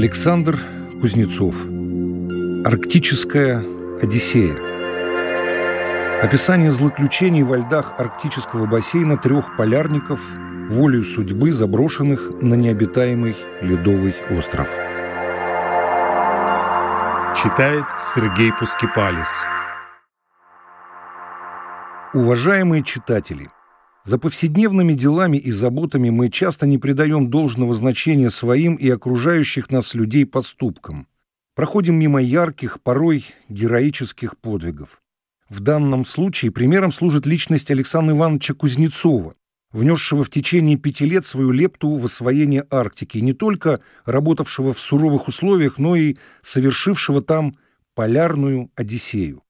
Александр Кузнецов Арктическая Одиссея Описание злоключений во льдах арктического бассейна трех полярников, волею судьбы заброшенных на необитаемый ледовый остров. Читает Сергей Пускипалис. Уважаемые читатели, за повседневными делами и заботами мы часто не придаем должного значения своим и окружающих нас людей поступкам. Проходим мимо ярких, порой героических подвигов. В данном случае примером служит личность Александра Ивановича Кузнецова, внесшего в течение пяти лет свою лепту в освоение Арктики, не только работавшего в суровых условиях, но и совершившего там полярную Одиссею.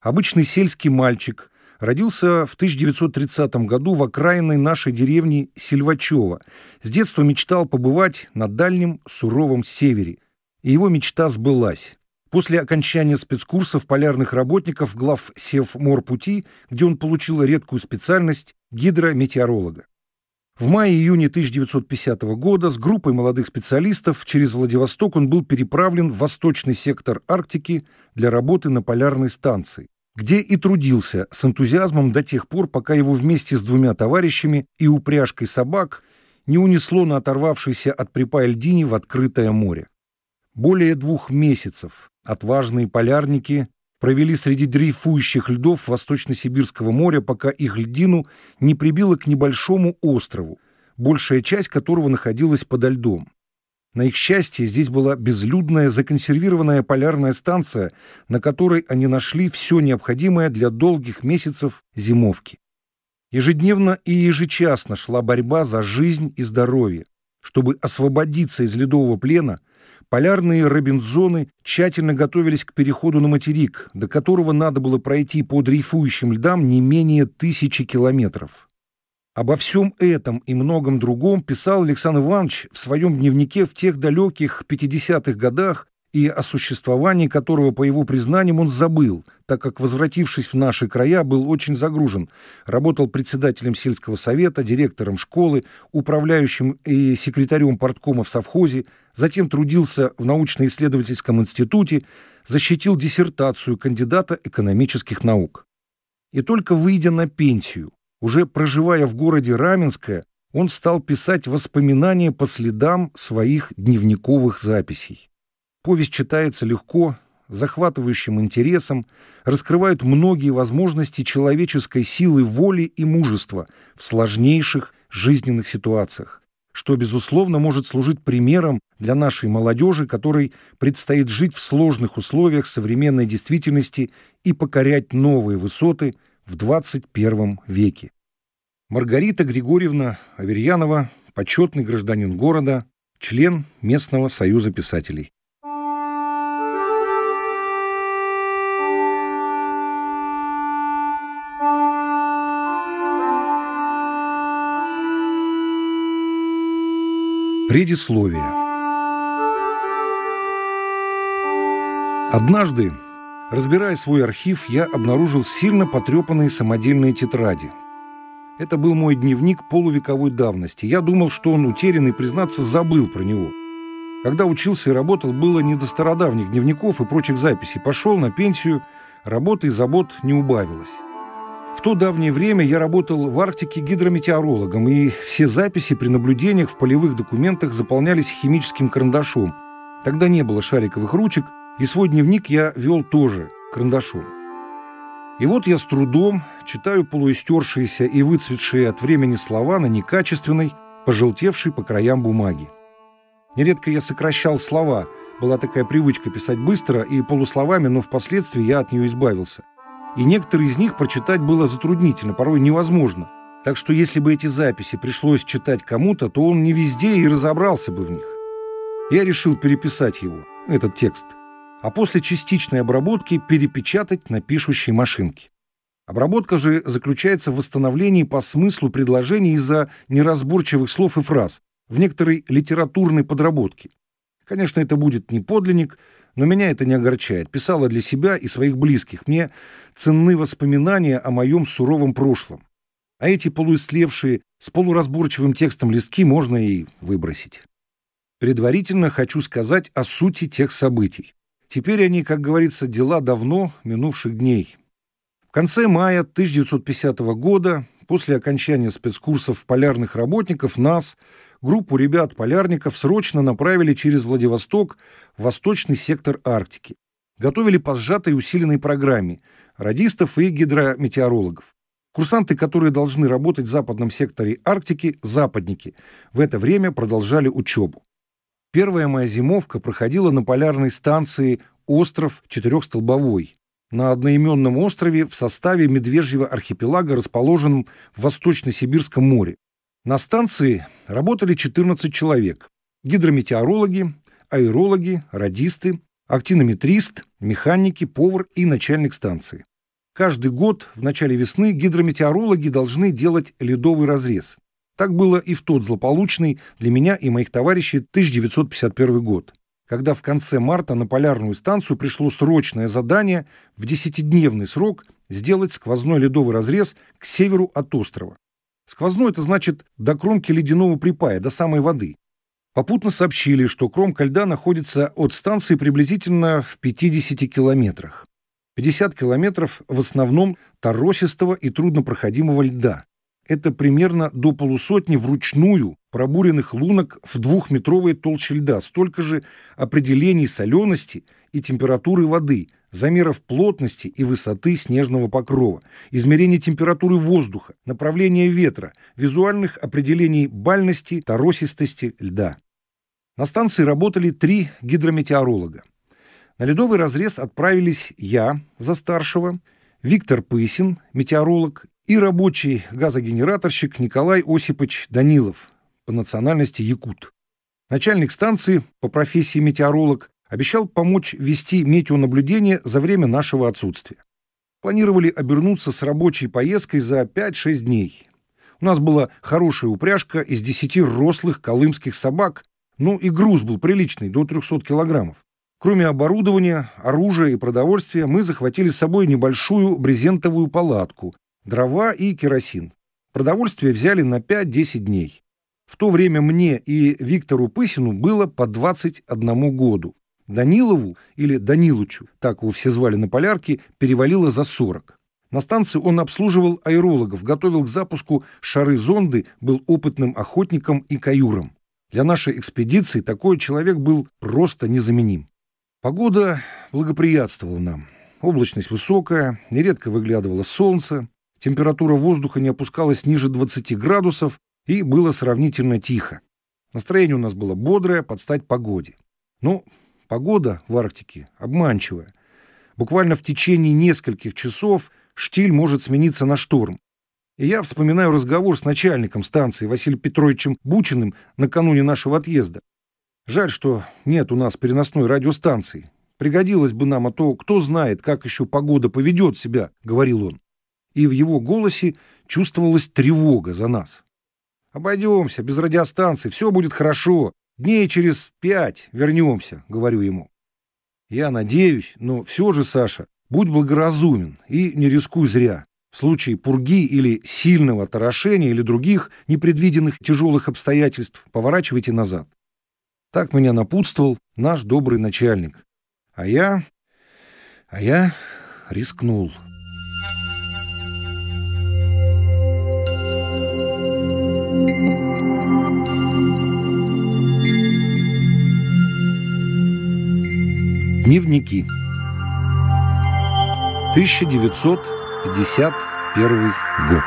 Обычный сельский мальчик родился в 1930 году в окраинной нашей деревни Сильвачева. С детства мечтал побывать на дальнем суровом севере, и его мечта сбылась. После окончания спецкурсов полярных работников глав Севморпути, где он получил редкую специальность гидрометеоролога. В мае-июне 1950 года с группой молодых специалистов через Владивосток он был переправлен в восточный сектор Арктики для работы на полярной станции, где и трудился с энтузиазмом до тех пор, пока его вместе с двумя товарищами и упряжкой собак не унесло на оторвавшейся от припая льдине в открытое море. Более двух месяцев отважные полярники провели среди дрейфующих льдов Восточно-Сибирского моря, пока их льдину не прибило к небольшому острову, большая часть которого находилась подо льдом. На их счастье, здесь была безлюдная законсервированная полярная станция, на которой они нашли все необходимое для долгих месяцев зимовки. Ежедневно и ежечасно шла борьба за жизнь и здоровье. Чтобы освободиться из ледового плена – Полярные Робинзоны тщательно готовились к переходу на материк, до которого надо было пройти по дрейфующим льдам не менее тысячи километров. Обо всем этом и многом другом писал Александр Иванович в своем дневнике в тех далеких 50-х годах, и о существовании которого, по его признаниям, он забыл, так как, возвратившись в наши края, был очень загружен. Работал председателем сельского совета, директором школы, управляющим и секретарем порткома в совхозе, затем трудился в научно-исследовательском институте, защитил диссертацию кандидата экономических наук. И только выйдя на пенсию, уже проживая в городе Раменское, он стал писать воспоминания по следам своих дневниковых записей. Повесть читается легко, захватывающим интересом, раскрывает многие возможности человеческой силы воли и мужества в сложнейших жизненных ситуациях, что, безусловно, может служить примером для нашей молодежи, которой предстоит жить в сложных условиях современной действительности и покорять новые высоты в 21 веке. Маргарита Григорьевна Аверьянова, почетный гражданин города, член местного союза писателей. Предисловие. Однажды, разбирая свой архив, я обнаружил сильно потрепанные самодельные тетради. Это был мой дневник полувековой давности. Я думал, что он утерян и, признаться, забыл про него. Когда учился и работал, было не до стародавних дневников и прочих записей. Пошел на пенсию, работы и забот не убавилось. В то давнее время я работал в Арктике гидрометеорологом, и все записи при наблюдениях в полевых документах заполнялись химическим карандашом. Тогда не было шариковых ручек, и свой дневник я вел тоже карандашом. И вот я с трудом читаю полуистершиеся и выцветшие от времени слова на некачественной, пожелтевшей по краям бумаги. Нередко я сокращал слова, была такая привычка писать быстро и полусловами, но впоследствии я от нее избавился и некоторые из них прочитать было затруднительно, порой невозможно. Так что если бы эти записи пришлось читать кому-то, то он не везде и разобрался бы в них. Я решил переписать его, этот текст, а после частичной обработки перепечатать на пишущей машинке. Обработка же заключается в восстановлении по смыслу предложений из-за неразборчивых слов и фраз, в некоторой литературной подработке. Конечно, это будет не подлинник, но меня это не огорчает. Писала для себя и своих близких. Мне ценны воспоминания о моем суровом прошлом. А эти полуистлевшие с полуразборчивым текстом листки можно и выбросить. Предварительно хочу сказать о сути тех событий. Теперь они, как говорится, дела давно минувших дней. В конце мая 1950 года, после окончания спецкурсов полярных работников, нас, группу ребят-полярников, срочно направили через Владивосток в восточный сектор Арктики. Готовили по сжатой усиленной программе радистов и гидрометеорологов. Курсанты, которые должны работать в западном секторе Арктики, западники, в это время продолжали учебу. Первая моя зимовка проходила на полярной станции «Остров Четырехстолбовой», на одноименном острове в составе Медвежьего архипелага, расположенном в Восточно-Сибирском море. На станции работали 14 человек. Гидрометеорологи, аэрологи, радисты, актинометрист, механики, повар и начальник станции. Каждый год в начале весны гидрометеорологи должны делать ледовый разрез. Так было и в тот злополучный для меня и моих товарищей 1951 год, когда в конце марта на полярную станцию пришло срочное задание в десятидневный срок сделать сквозной ледовый разрез к северу от острова. Сквозной – это значит до кромки ледяного припая, до самой воды. Попутно сообщили, что кромка льда находится от станции приблизительно в 50 километрах. 50 километров в основном торосистого и труднопроходимого льда это примерно до полусотни вручную пробуренных лунок в двухметровой толще льда, столько же определений солености и температуры воды, замеров плотности и высоты снежного покрова, измерений температуры воздуха, направления ветра, визуальных определений бальности, торосистости льда. На станции работали три гидрометеоролога. На ледовый разрез отправились я за старшего, Виктор Пысин, метеоролог, и рабочий газогенераторщик Николай Осипович Данилов, по национальности якут. Начальник станции, по профессии метеоролог, обещал помочь вести метеонаблюдение за время нашего отсутствия. Планировали обернуться с рабочей поездкой за 5-6 дней. У нас была хорошая упряжка из 10 рослых колымских собак, ну и груз был приличный, до 300 килограммов. Кроме оборудования, оружия и продовольствия, мы захватили с собой небольшую брезентовую палатку, дрова и керосин. Продовольствие взяли на 5-10 дней. В то время мне и Виктору Пысину было по 21 году. Данилову, или Данилучу, так его все звали на полярке, перевалило за 40. На станции он обслуживал аэрологов, готовил к запуску шары-зонды, был опытным охотником и каюром. Для нашей экспедиции такой человек был просто незаменим. Погода благоприятствовала нам. Облачность высокая, нередко выглядывало солнце, температура воздуха не опускалась ниже 20 градусов и было сравнительно тихо. Настроение у нас было бодрое, под стать погоде. Но погода в Арктике обманчивая. Буквально в течение нескольких часов штиль может смениться на шторм. И я вспоминаю разговор с начальником станции Василием Петровичем Бучиным накануне нашего отъезда. Жаль, что нет у нас переносной радиостанции. Пригодилось бы нам, а то кто знает, как еще погода поведет себя, — говорил он и в его голосе чувствовалась тревога за нас. «Обойдемся, без радиостанции, все будет хорошо. Дней через пять вернемся», — говорю ему. «Я надеюсь, но все же, Саша, будь благоразумен и не рискуй зря. В случае пурги или сильного торошения или других непредвиденных тяжелых обстоятельств поворачивайте назад». Так меня напутствовал наш добрый начальник. А я... а я рискнул. Дневники. 1951 год.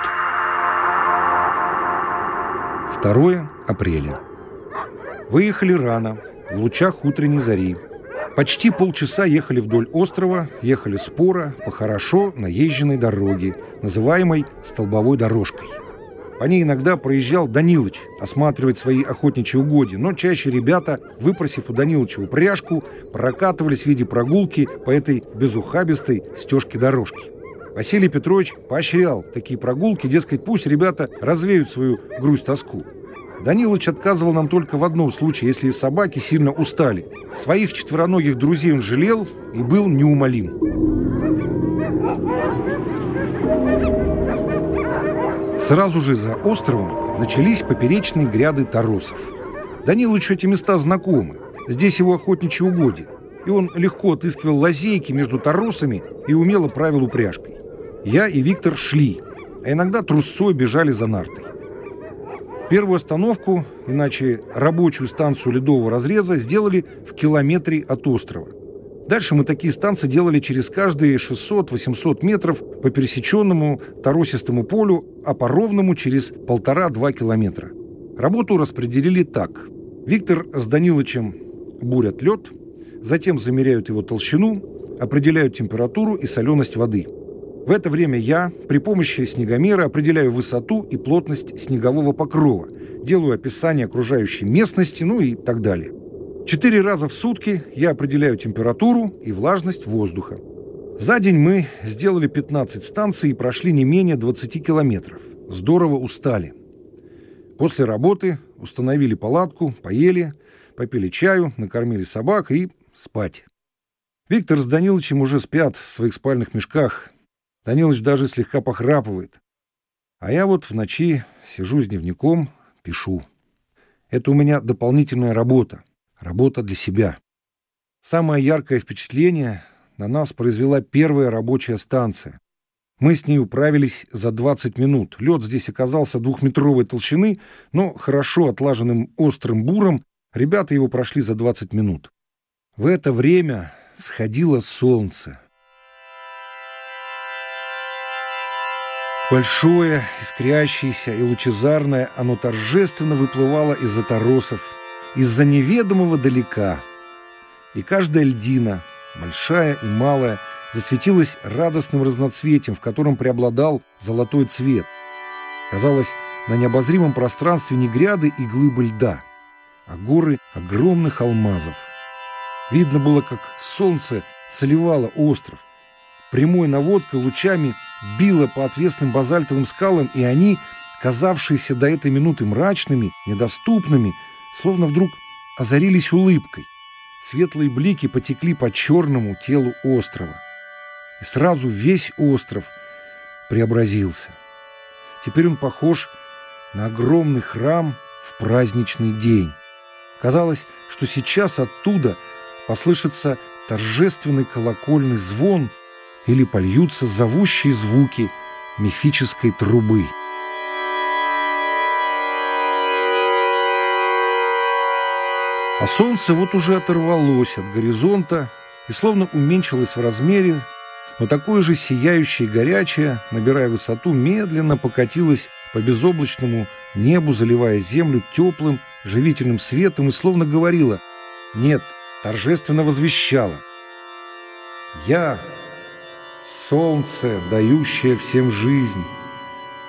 2 апреля. Выехали рано, в лучах утренней зари. Почти полчаса ехали вдоль острова, ехали споро по хорошо наезженной дороге, называемой столбовой дорожкой. По ней иногда проезжал Данилыч осматривать свои охотничьи угодья, но чаще ребята, выпросив у Данилыча упряжку, прокатывались в виде прогулки по этой безухабистой стежке дорожки. Василий Петрович поощрял такие прогулки, дескать, пусть ребята развеют свою грусть-тоску. Данилыч отказывал нам только в одном случае, если собаки сильно устали. Своих четвероногих друзей он жалел и был неумолим. Сразу же за островом начались поперечные гряды торосов. Данилычу эти места знакомы. Здесь его охотничьи угодья. И он легко отыскивал лазейки между торосами и умело правил упряжкой. Я и Виктор шли, а иногда трусцой бежали за нартой. Первую остановку, иначе рабочую станцию ледового разреза, сделали в километре от острова. Дальше мы такие станции делали через каждые 600-800 метров по пересеченному торосистому полю, а по ровному через полтора-два километра. Работу распределили так. Виктор с Данилычем бурят лед, затем замеряют его толщину, определяют температуру и соленость воды. В это время я при помощи снегомера определяю высоту и плотность снегового покрова, делаю описание окружающей местности, ну и так далее. Четыре раза в сутки я определяю температуру и влажность воздуха. За день мы сделали 15 станций и прошли не менее 20 километров. Здорово устали. После работы установили палатку, поели, попили чаю, накормили собак и спать. Виктор с Данилычем уже спят в своих спальных мешках. Данилыч даже слегка похрапывает. А я вот в ночи сижу с дневником, пишу. Это у меня дополнительная работа. Работа для себя. Самое яркое впечатление на нас произвела первая рабочая станция. Мы с ней управились за 20 минут. Лед здесь оказался двухметровой толщины, но хорошо отлаженным острым буром ребята его прошли за 20 минут. В это время всходило солнце. Большое, искрящееся и лучезарное, оно торжественно выплывало из-за торосов, из-за неведомого далека. И каждая льдина, большая и малая, засветилась радостным разноцветием, в котором преобладал золотой цвет. Казалось, на необозримом пространстве не гряды и глыбы льда, а горы огромных алмазов. Видно было, как солнце целевало остров. Прямой наводкой лучами било по отвесным базальтовым скалам, и они, казавшиеся до этой минуты мрачными, недоступными, словно вдруг озарились улыбкой. Светлые блики потекли по черному телу острова. И сразу весь остров преобразился. Теперь он похож на огромный храм в праздничный день. Казалось, что сейчас оттуда послышится торжественный колокольный звон или польются зовущие звуки мифической трубы. А солнце вот уже оторвалось от горизонта и словно уменьшилось в размере, но такое же сияющее и горячее, набирая высоту, медленно покатилось по безоблачному небу, заливая землю теплым, живительным светом и словно говорила «Нет, торжественно возвещала. Я — солнце, дающее всем жизнь,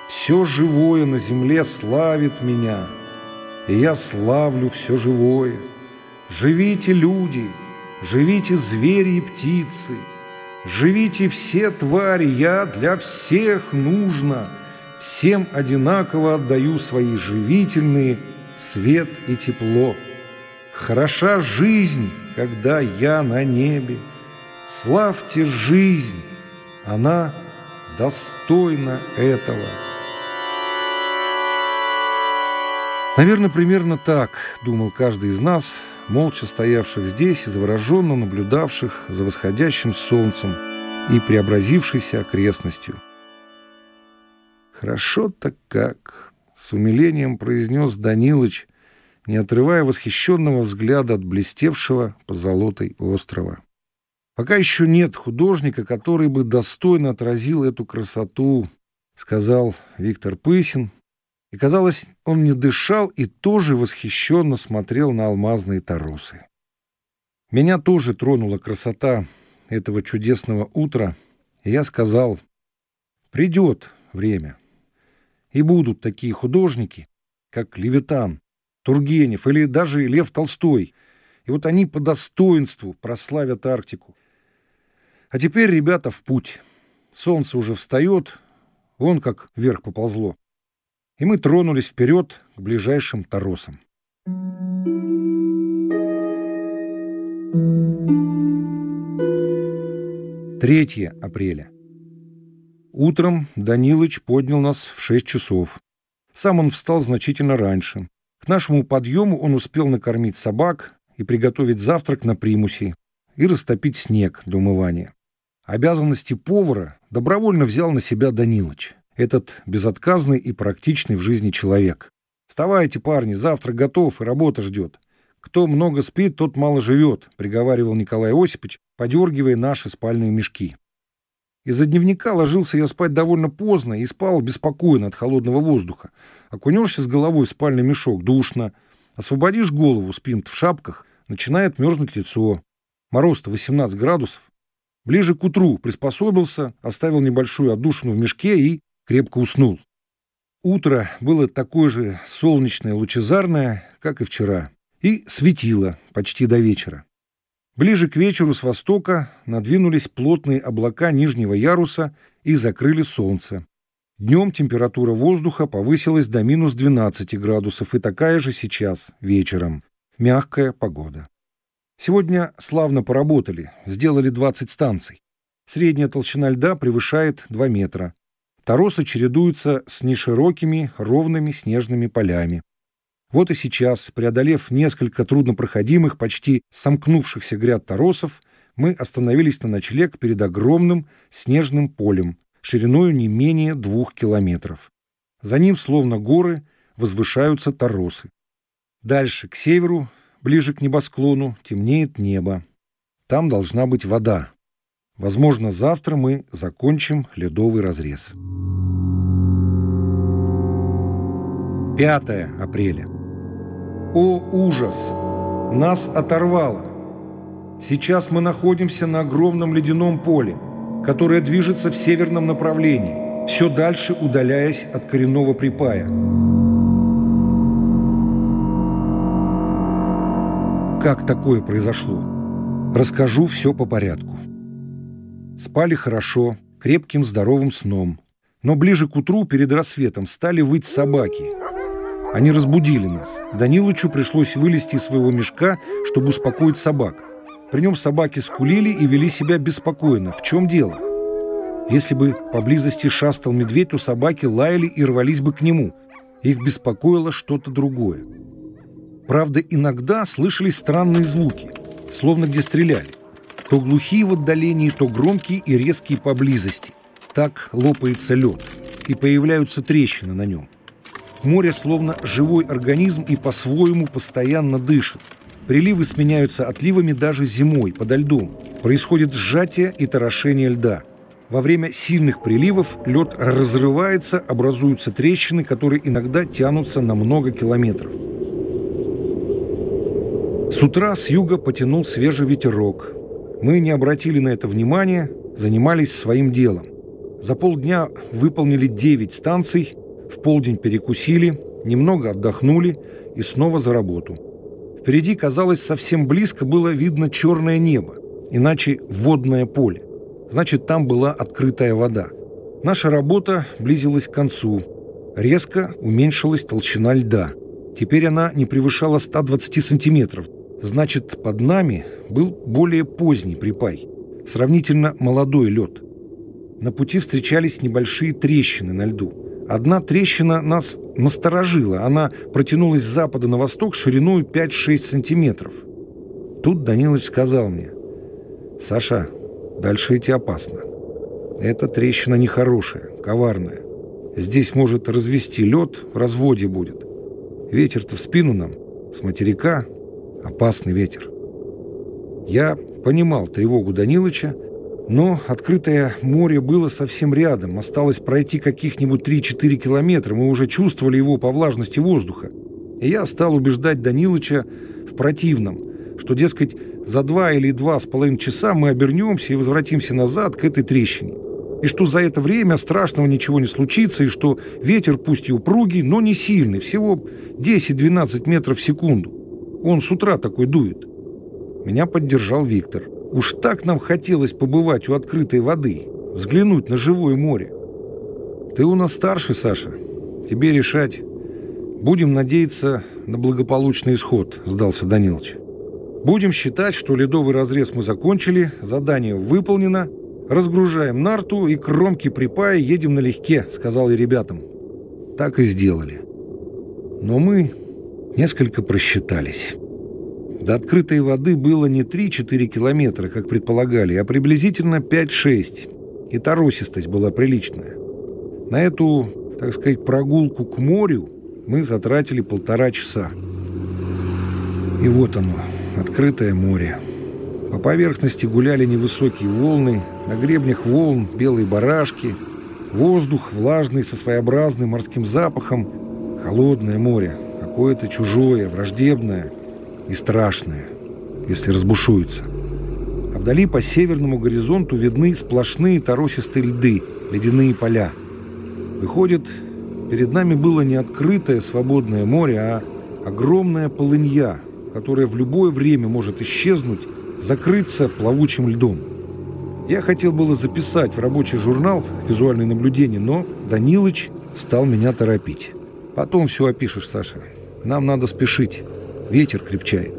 все живое на земле славит меня, и я славлю все живое». Живите, люди, живите звери и птицы, живите все твари, я для всех нужно, всем одинаково отдаю свои живительные свет и тепло. Хороша жизнь, когда я на небе, славьте жизнь, она достойна этого. Наверное, примерно так думал каждый из нас – молча стоявших здесь и завороженно наблюдавших за восходящим солнцем и преобразившейся окрестностью. «Хорошо-то как!» — с умилением произнес Данилыч, не отрывая восхищенного взгляда от блестевшего позолотой острова. «Пока еще нет художника, который бы достойно отразил эту красоту», — сказал Виктор Пысин, и, казалось, он не дышал и тоже восхищенно смотрел на алмазные торосы. Меня тоже тронула красота этого чудесного утра, и я сказал, придет время, и будут такие художники, как Левитан, Тургенев или даже Лев Толстой, и вот они по достоинству прославят Арктику. А теперь, ребята, в путь. Солнце уже встает, вон как вверх поползло и мы тронулись вперед к ближайшим торосам. Третье апреля. Утром Данилыч поднял нас в шесть часов. Сам он встал значительно раньше. К нашему подъему он успел накормить собак и приготовить завтрак на примусе и растопить снег для умывания. Обязанности повара добровольно взял на себя Данилыч, этот безотказный и практичный в жизни человек. «Вставайте, парни, завтрак готов и работа ждет. Кто много спит, тот мало живет», — приговаривал Николай Осипович, подергивая наши спальные мешки. Из-за дневника ложился я спать довольно поздно и спал беспокойно от холодного воздуха. Окунешься с головой в спальный мешок, душно. Освободишь голову, спим в шапках, начинает мерзнуть лицо. Мороз-то 18 градусов. Ближе к утру приспособился, оставил небольшую отдушину в мешке и крепко уснул. Утро было такое же солнечное, лучезарное, как и вчера, и светило почти до вечера. Ближе к вечеру с востока надвинулись плотные облака нижнего яруса и закрыли солнце. Днем температура воздуха повысилась до минус 12 градусов, и такая же сейчас, вечером. Мягкая погода. Сегодня славно поработали, сделали 20 станций. Средняя толщина льда превышает 2 метра. Торосы чередуются с неширокими, ровными снежными полями. Вот и сейчас, преодолев несколько труднопроходимых, почти сомкнувшихся гряд торосов, мы остановились на ночлег перед огромным снежным полем, шириной не менее двух километров. За ним, словно горы, возвышаются торосы. Дальше, к северу, ближе к небосклону, темнеет небо. Там должна быть вода. Возможно, завтра мы закончим ледовый разрез. 5 апреля. О, ужас! Нас оторвало! Сейчас мы находимся на огромном ледяном поле, которое движется в северном направлении, все дальше удаляясь от коренного припая. Как такое произошло? Расскажу все по порядку. Спали хорошо, крепким здоровым сном. Но ближе к утру, перед рассветом, стали выть собаки. Они разбудили нас. Данилычу пришлось вылезти из своего мешка, чтобы успокоить собак. При нем собаки скулили и вели себя беспокойно. В чем дело? Если бы поблизости шастал медведь, то собаки лаяли и рвались бы к нему. Их беспокоило что-то другое. Правда, иногда слышались странные звуки, словно где стреляли. То глухие в отдалении, то громкие и резкие поблизости. Так лопается лед, и появляются трещины на нем. Море словно живой организм и по-своему постоянно дышит. Приливы сменяются отливами даже зимой, подо льдом. Происходит сжатие и торошение льда. Во время сильных приливов лед разрывается, образуются трещины, которые иногда тянутся на много километров. С утра с юга потянул свежий ветерок. Мы не обратили на это внимания, занимались своим делом. За полдня выполнили 9 станций, в полдень перекусили, немного отдохнули и снова за работу. Впереди, казалось, совсем близко было видно черное небо, иначе водное поле. Значит, там была открытая вода. Наша работа близилась к концу. Резко уменьшилась толщина льда. Теперь она не превышала 120 сантиметров, Значит, под нами был более поздний припай, сравнительно молодой лед. На пути встречались небольшие трещины на льду. Одна трещина нас насторожила. Она протянулась с запада на восток шириной 5-6 сантиметров. Тут Данилович сказал мне, «Саша, дальше идти опасно. Эта трещина нехорошая, коварная. Здесь может развести лед, в разводе будет. Ветер-то в спину нам, с материка, опасный ветер. Я понимал тревогу Данилыча, но открытое море было совсем рядом. Осталось пройти каких-нибудь 3-4 километра. Мы уже чувствовали его по влажности воздуха. И я стал убеждать Данилыча в противном, что, дескать, за два или два с половиной часа мы обернемся и возвратимся назад к этой трещине. И что за это время страшного ничего не случится, и что ветер пусть и упругий, но не сильный, всего 10-12 метров в секунду. Он с утра такой дует. Меня поддержал Виктор. Уж так нам хотелось побывать у открытой воды, взглянуть на живое море. Ты у нас старший, Саша. Тебе решать. Будем надеяться на благополучный исход, сдался Данилович. Будем считать, что ледовый разрез мы закончили, задание выполнено, разгружаем нарту и кромки припая едем налегке, сказал я ребятам. Так и сделали. Но мы Несколько просчитались. До открытой воды было не 3-4 километра, как предполагали, а приблизительно 5-6. И торосистость была приличная. На эту, так сказать, прогулку к морю мы затратили полтора часа. И вот оно, открытое море. По поверхности гуляли невысокие волны, на гребнях волн белые барашки, воздух влажный со своеобразным морским запахом, холодное море, какое-то чужое, враждебное и страшное, если разбушуется. А вдали по северному горизонту видны сплошные торосистые льды, ледяные поля. Выходит, перед нами было не открытое свободное море, а огромная полынья, которая в любое время может исчезнуть, закрыться плавучим льдом. Я хотел было записать в рабочий журнал визуальные наблюдения, но Данилыч стал меня торопить. Потом все опишешь, Саша. Нам надо спешить. Ветер крепчает.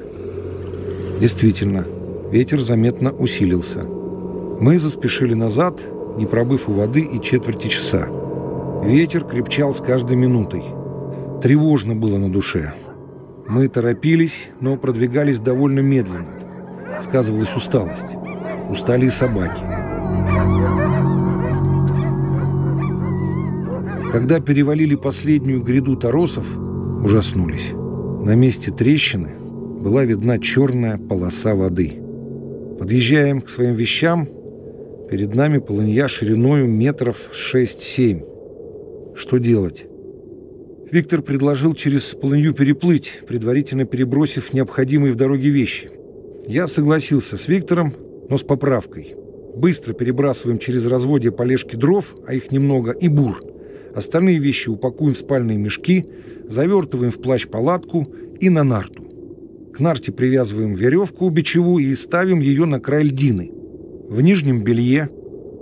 Действительно, ветер заметно усилился. Мы заспешили назад, не пробыв у воды и четверти часа. Ветер крепчал с каждой минутой. Тревожно было на душе. Мы торопились, но продвигались довольно медленно. Сказывалась усталость. Устали и собаки. Когда перевалили последнюю гряду торосов, ужаснулись. На месте трещины была видна черная полоса воды. Подъезжаем к своим вещам. Перед нами полынья шириною метров 6-7. Что делать? Виктор предложил через полынью переплыть, предварительно перебросив необходимые в дороге вещи. Я согласился с Виктором, но с поправкой. Быстро перебрасываем через разводье полежки дров, а их немного, и бур. Остальные вещи упакуем в спальные мешки, завертываем в плащ-палатку и на нарту. К нарте привязываем веревку бичевую и ставим ее на край льдины. В нижнем белье,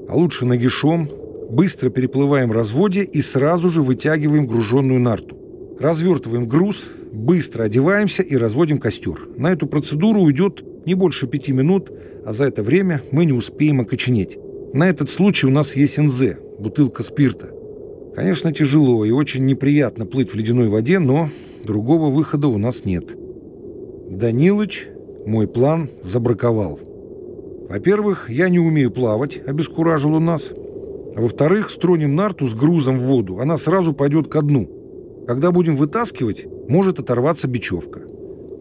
а лучше нагишом, Быстро переплываем разводье и сразу же вытягиваем груженную нарту. Развертываем груз, быстро одеваемся и разводим костер. На эту процедуру уйдет не больше пяти минут, а за это время мы не успеем окоченеть. На этот случай у нас есть НЗ, бутылка спирта. Конечно, тяжело и очень неприятно плыть в ледяной воде, но другого выхода у нас нет. Данилыч мой план забраковал. Во-первых, я не умею плавать, обескуражил у нас. Во-вторых, стронем нарту с грузом в воду, она сразу пойдет ко дну. Когда будем вытаскивать, может оторваться бечевка.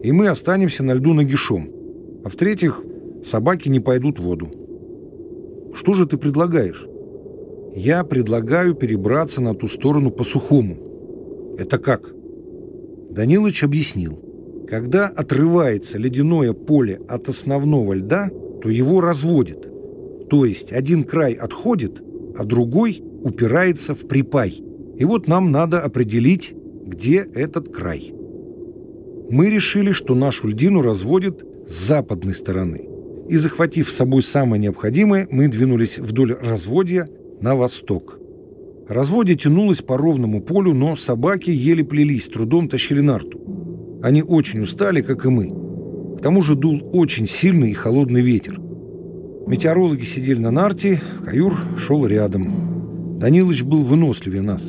И мы останемся на льду нагишом. А в-третьих, собаки не пойдут в воду. Что же ты предлагаешь? Я предлагаю перебраться на ту сторону по сухому. Это как? Данилыч объяснил. Когда отрывается ледяное поле от основного льда, то его разводит. То есть один край отходит, а другой упирается в припай. И вот нам надо определить, где этот край. Мы решили, что нашу льдину разводит с западной стороны. И, захватив с собой самое необходимое, мы двинулись вдоль разводья на восток. Разводье тянулось по ровному полю, но собаки еле плелись, трудом тащили нарту. Они очень устали, как и мы. К тому же дул очень сильный и холодный ветер. Метеорологи сидели на нарте, каюр шел рядом. Данилыч был выносливее нас.